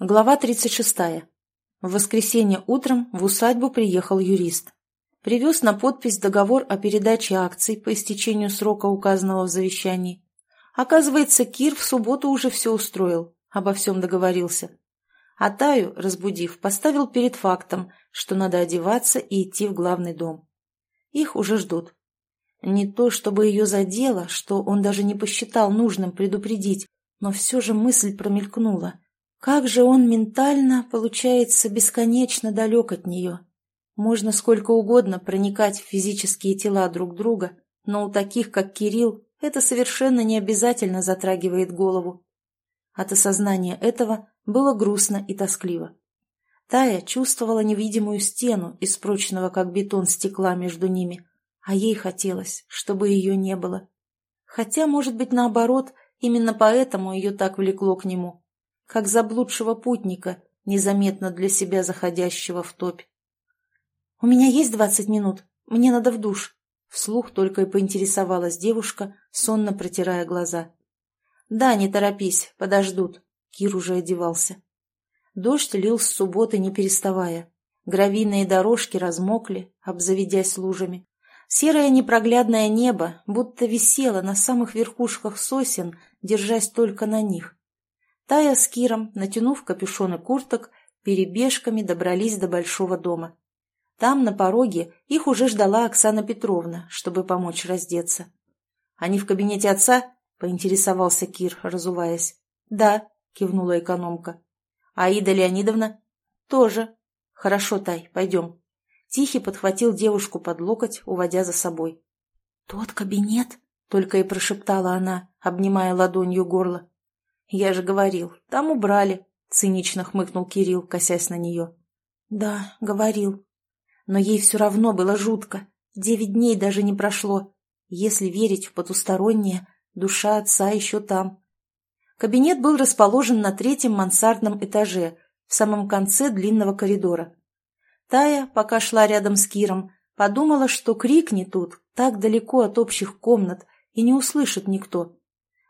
Глава 36. В воскресенье утром в усадьбу приехал юрист. Привез на подпись договор о передаче акций по истечению срока, указанного в завещании. Оказывается, Кир в субботу уже все устроил, обо всем договорился. А Таю, разбудив, поставил перед фактом, что надо одеваться и идти в главный дом. Их уже ждут. Не то, чтобы ее задело, что он даже не посчитал нужным предупредить, но все же мысль промелькнула – как же он ментально, получается, бесконечно далек от нее. Можно сколько угодно проникать в физические тела друг друга, но у таких, как Кирилл, это совершенно не обязательно затрагивает голову. От осознания этого было грустно и тоскливо. Тая чувствовала невидимую стену из прочного, как бетон, стекла между ними, а ей хотелось, чтобы ее не было. Хотя, может быть, наоборот, именно поэтому ее так влекло к нему как заблудшего путника, незаметно для себя заходящего в топь. «У меня есть двадцать минут. Мне надо в душ», — вслух только и поинтересовалась девушка, сонно протирая глаза. «Да, не торопись, подождут», — Кир уже одевался. Дождь лил с субботы, не переставая. Гравийные дорожки размокли, обзаведясь лужами. Серое непроглядное небо будто висело на самых верхушках сосен, держась только на них. Тая с Киром, натянув капюшоны курток, перебежками добрались до большого дома. Там, на пороге, их уже ждала Оксана Петровна, чтобы помочь раздеться. «Они в кабинете отца?» — поинтересовался Кир, разуваясь. «Да», — кивнула экономка. «Аида Леонидовна?» «Тоже». «Хорошо, Тай, пойдем». Тихий подхватил девушку под локоть, уводя за собой. «Тот кабинет?» — только и прошептала она, обнимая ладонью горло. «Я же говорил, там убрали», — цинично хмыкнул Кирилл, косясь на нее. «Да, говорил. Но ей все равно было жутко. Девять дней даже не прошло. Если верить в потустороннее, душа отца еще там». Кабинет был расположен на третьем мансардном этаже, в самом конце длинного коридора. Тая, пока шла рядом с Киром, подумала, что крикни тут, так далеко от общих комнат, и не услышит никто.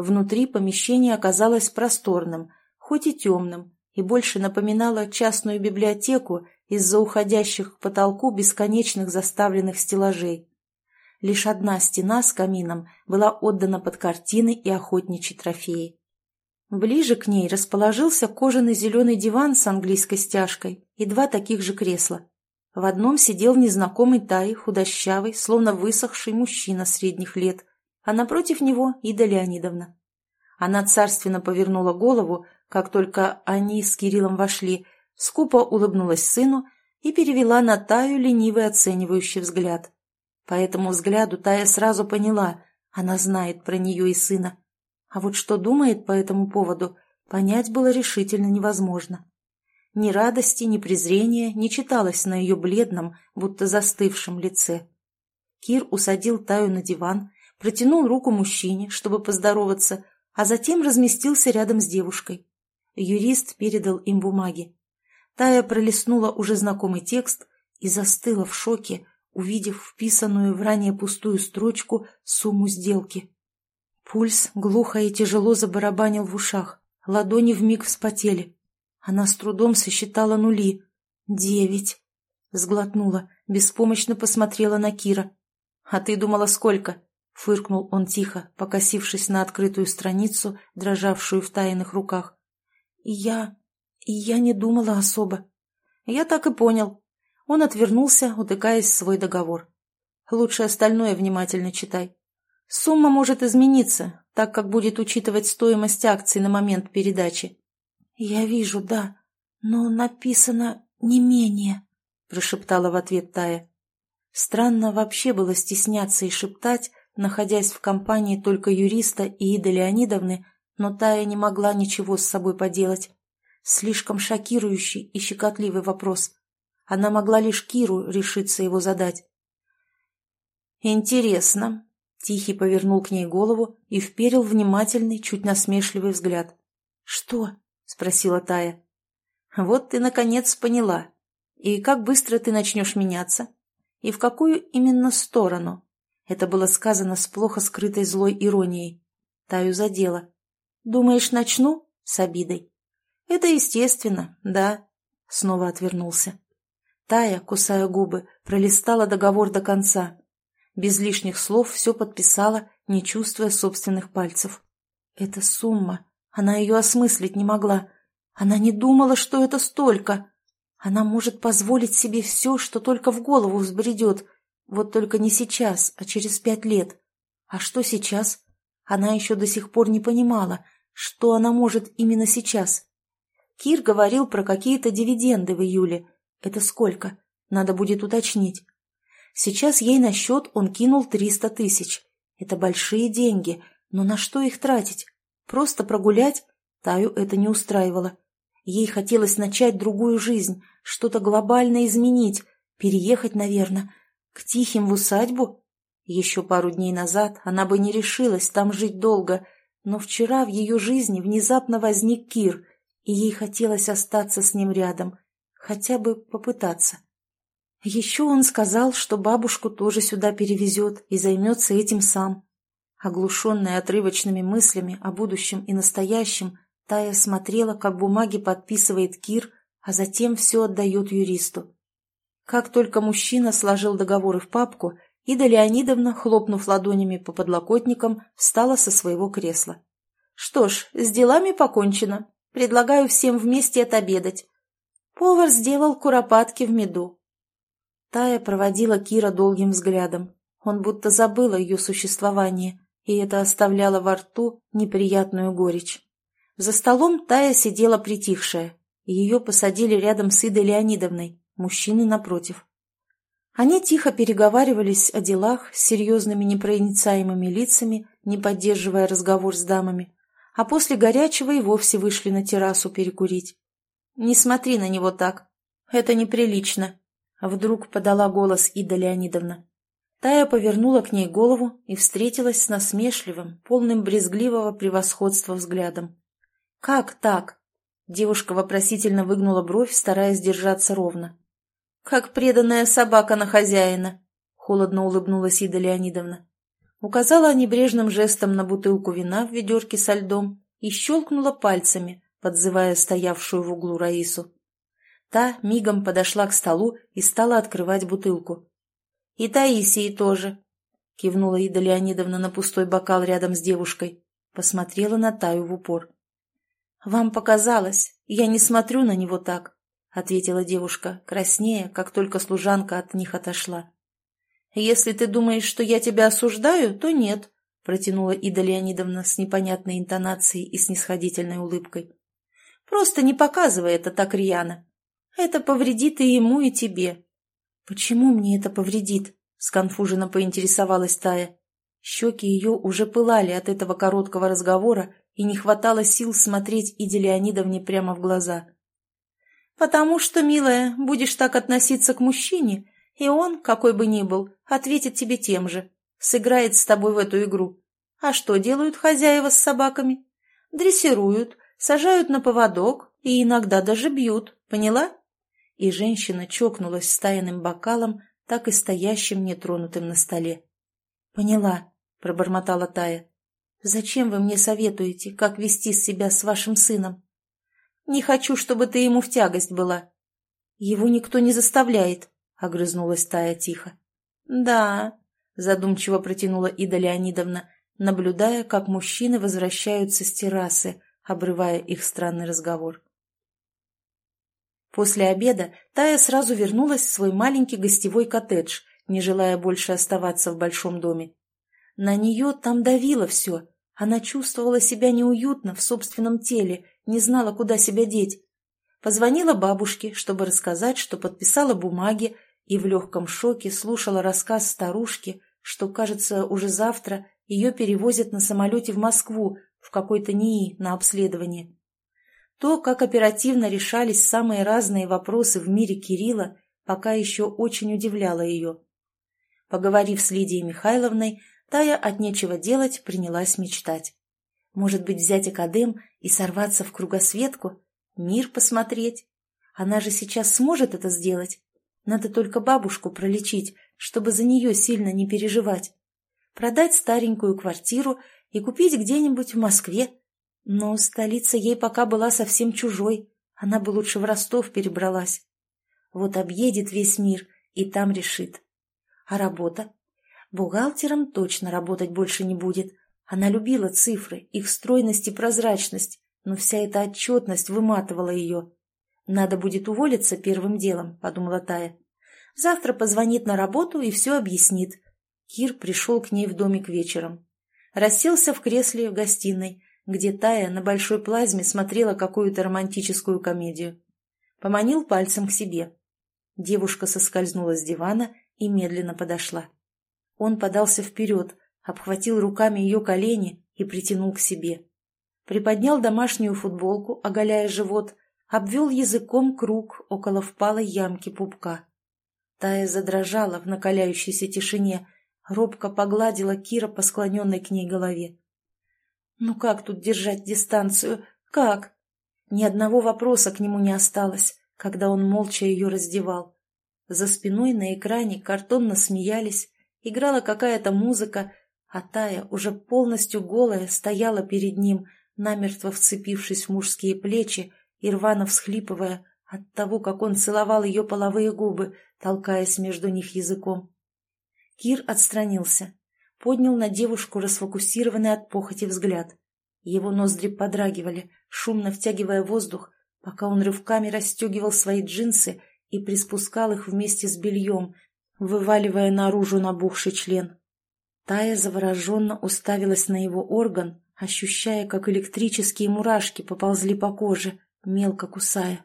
Внутри помещение оказалось просторным, хоть и темным, и больше напоминало частную библиотеку из-за уходящих к потолку бесконечных заставленных стеллажей. Лишь одна стена с камином была отдана под картины и охотничьи трофеи. Ближе к ней расположился кожаный зеленый диван с английской стяжкой и два таких же кресла. В одном сидел незнакомый Тай, худощавый, словно высохший мужчина средних лет, а напротив него Ида Леонидовна. Она царственно повернула голову, как только они с Кириллом вошли, скупо улыбнулась сыну и перевела на Таю ленивый оценивающий взгляд. По этому взгляду Тая сразу поняла, она знает про нее и сына. А вот что думает по этому поводу, понять было решительно невозможно. Ни радости, ни презрения не читалось на ее бледном, будто застывшем лице. Кир усадил Таю на диван, протянул руку мужчине, чтобы поздороваться, а затем разместился рядом с девушкой. Юрист передал им бумаги. Тая пролистнула уже знакомый текст и застыла в шоке, увидев вписанную в ранее пустую строчку сумму сделки. Пульс глухо и тяжело забарабанил в ушах, ладони вмиг вспотели. Она с трудом сосчитала нули. «Девять!» Сглотнула, беспомощно посмотрела на Кира. «А ты думала, сколько?» — фыркнул он тихо, покосившись на открытую страницу, дрожавшую в тайных руках. я... я не думала особо». «Я так и понял». Он отвернулся, утыкаясь в свой договор. «Лучше остальное внимательно читай. Сумма может измениться, так как будет учитывать стоимость акций на момент передачи». «Я вижу, да, но написано не менее», — прошептала в ответ Тая. Странно вообще было стесняться и шептать, находясь в компании только юриста и Иды Леонидовны, но Тая не могла ничего с собой поделать. Слишком шокирующий и щекотливый вопрос. Она могла лишь Киру решиться его задать. «Интересно», — Тихий повернул к ней голову и вперил внимательный, чуть насмешливый взгляд. «Что?» — спросила Тая. «Вот ты, наконец, поняла. И как быстро ты начнешь меняться? И в какую именно сторону?» Это было сказано с плохо скрытой злой иронией. Таю задела. «Думаешь, начну?» С обидой. Это естественно, да. Снова отвернулся. Тая, кусая губы, пролистала договор до конца. Без лишних слов все подписала, не чувствуя собственных пальцев. Это сумма. Она ее осмыслить не могла. Она не думала, что это столько. Она может позволить себе все, что только в голову взбредет. Вот только не сейчас, а через пять лет. А что сейчас? Она еще до сих пор не понимала, что она может именно сейчас. Кир говорил про какие-то дивиденды в июле. Это сколько? Надо будет уточнить. Сейчас ей на счет он кинул триста тысяч. Это большие деньги, но на что их тратить? Просто прогулять? Таю это не устраивало. Ей хотелось начать другую жизнь, что-то глобально изменить, переехать, наверное, к Тихим в усадьбу. Еще пару дней назад она бы не решилась там жить долго, но вчера в ее жизни внезапно возник Кир, и ей хотелось остаться с ним рядом, хотя бы попытаться. Еще он сказал, что бабушку тоже сюда перевезет и займется этим сам. Оглушенная отрывочными мыслями о будущем и настоящем, Тая смотрела, как бумаги подписывает Кир, а затем все отдает юристу. Как только мужчина сложил договоры в папку, Ида Леонидовна, хлопнув ладонями по подлокотникам, встала со своего кресла. «Что ж, с делами покончено. Предлагаю всем вместе отобедать». Повар сделал куропатки в меду. Тая проводила Кира долгим взглядом. Он будто забыл о ее существовании, и это оставляло во рту неприятную горечь. За столом Тая сидела притихшая. Ее посадили рядом с Идой Леонидовной, мужчины напротив. Они тихо переговаривались о делах с серьезными непроницаемыми лицами, не поддерживая разговор с дамами, а после горячего и вовсе вышли на террасу перекурить. «Не смотри на него так. Это неприлично», — вдруг подала голос Ида Леонидовна. Тая повернула к ней голову и встретилась с насмешливым, полным брезгливого превосходства взглядом. «Как так?» Девушка вопросительно выгнула бровь, стараясь держаться ровно. «Как преданная собака на хозяина», — холодно улыбнулась Ида Леонидовна. Указала небрежным жестом на бутылку вина в ведерке со льдом и щелкнула пальцами, подзывая стоявшую в углу Раису. Та мигом подошла к столу и стала открывать бутылку. «И Таисии тоже», — кивнула Ида Леонидовна на пустой бокал рядом с девушкой. Посмотрела на Таю в упор. «Вам показалось, я не смотрю на него так», — ответила девушка, краснея, как только служанка от них отошла. «Если ты думаешь, что я тебя осуждаю, то нет», — протянула Ида Леонидовна с непонятной интонацией и снисходительной улыбкой. «Просто не показывай это так рьяно. Это повредит и ему, и тебе». «Почему мне это повредит?» — сконфуженно поинтересовалась Тая. Щеки ее уже пылали от этого короткого разговора, и не хватало сил смотреть Иде Леонидовне прямо в глаза. «Потому что, милая, будешь так относиться к мужчине, и он, какой бы ни был, ответит тебе тем же, сыграет с тобой в эту игру. А что делают хозяева с собаками? Дрессируют, сажают на поводок и иногда даже бьют, поняла?» И женщина чокнулась с тайным бокалом, так и стоящим нетронутым на столе. «Поняла», — пробормотала Тая. «Зачем вы мне советуете, как вести себя с вашим сыном?» «Не хочу, чтобы ты ему в тягость была». «Его никто не заставляет», — огрызнулась Тая тихо. «Да», — задумчиво протянула Ида Леонидовна, наблюдая, как мужчины возвращаются с террасы, обрывая их странный разговор. После обеда Тая сразу вернулась в свой маленький гостевой коттедж, не желая больше оставаться в большом доме. На нее там давило все. Она чувствовала себя неуютно в собственном теле, не знала, куда себя деть. Позвонила бабушке, чтобы рассказать, что подписала бумаги, и в легком шоке слушала рассказ старушки, что, кажется, уже завтра ее перевозят на самолете в Москву, в какой-то НИИ, на обследование. То, как оперативно решались самые разные вопросы в мире Кирилла, пока еще очень удивляло ее. Поговорив с Лидией Михайловной, Тая от нечего делать принялась мечтать. Может быть, взять академ и сорваться в кругосветку? Мир посмотреть? Она же сейчас сможет это сделать. Надо только бабушку пролечить, чтобы за нее сильно не переживать. Продать старенькую квартиру и купить где-нибудь в Москве. Но столица ей пока была совсем чужой, она бы лучше в Ростов перебралась. Вот объедет весь мир и там решит. А работа? Бухгалтером точно работать больше не будет. Она любила цифры, их стройность и прозрачность, но вся эта отчетность выматывала ее. «Надо будет уволиться первым делом», — подумала Тая. «Завтра позвонит на работу и все объяснит». Кир пришел к ней в домик вечером. Расселся в кресле в гостиной, где Тая на большой плазме смотрела какую-то романтическую комедию. Поманил пальцем к себе. Девушка соскользнула с дивана и медленно подошла. Он подался вперед, обхватил руками ее колени и притянул к себе. Приподнял домашнюю футболку, оголяя живот, обвел языком круг около впалой ямки пупка. Тая задрожала в накаляющейся тишине, робко погладила Кира по склоненной к ней голове. «Ну как тут держать дистанцию? Как?» Ни одного вопроса к нему не осталось, когда он молча ее раздевал. За спиной на экране картонно смеялись, играла какая-то музыка, а Тая, уже полностью голая, стояла перед ним, намертво вцепившись в мужские плечи и рвано всхлипывая от того, как он целовал ее половые губы, толкаясь между них языком. Кир отстранился, поднял на девушку расфокусированный от похоти взгляд. Его ноздри подрагивали, шумно втягивая воздух, пока он рывками расстегивал свои джинсы и приспускал их вместе с бельем, вываливая наружу набухший член. Тая завороженно уставилась на его орган, ощущая, как электрические мурашки поползли по коже, мелко кусая.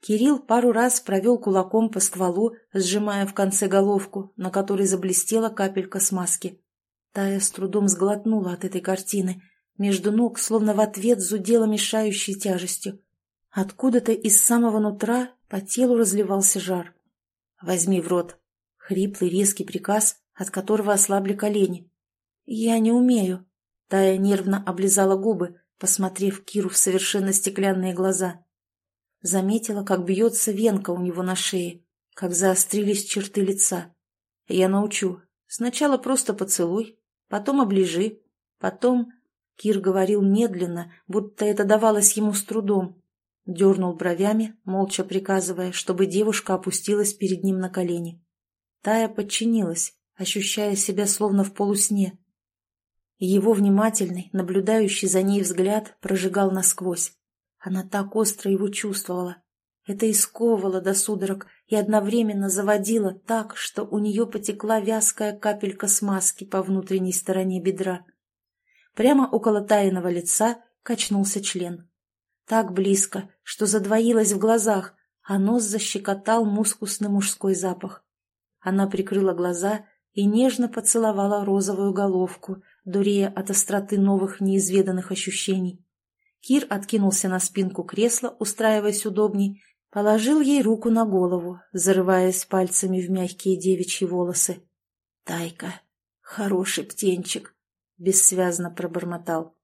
Кирилл пару раз провел кулаком по стволу, сжимая в конце головку, на которой заблестела капелька смазки. Тая с трудом сглотнула от этой картины. Между ног, словно в ответ, зудела мешающей тяжестью. Откуда-то из самого нутра по телу разливался жар. «Возьми в рот», Хриплый резкий приказ, от которого ослабли колени. «Я не умею». Тая нервно облизала губы, посмотрев Киру в совершенно стеклянные глаза. Заметила, как бьется венка у него на шее, как заострились черты лица. «Я научу. Сначала просто поцелуй, потом оближи, потом...» Кир говорил медленно, будто это давалось ему с трудом. Дернул бровями, молча приказывая, чтобы девушка опустилась перед ним на колени. Тая подчинилась, ощущая себя словно в полусне. Его внимательный, наблюдающий за ней взгляд прожигал насквозь. Она так остро его чувствовала. Это исковывало до судорог и одновременно заводило так, что у нее потекла вязкая капелька смазки по внутренней стороне бедра. Прямо около тайного лица качнулся член. Так близко, что задвоилось в глазах, а нос защекотал мускусный мужской запах. Она прикрыла глаза и нежно поцеловала розовую головку, дурея от остроты новых неизведанных ощущений. Кир откинулся на спинку кресла, устраиваясь удобней, положил ей руку на голову, зарываясь пальцами в мягкие девичьи волосы. «Тайка, хороший птенчик!» — бессвязно пробормотал.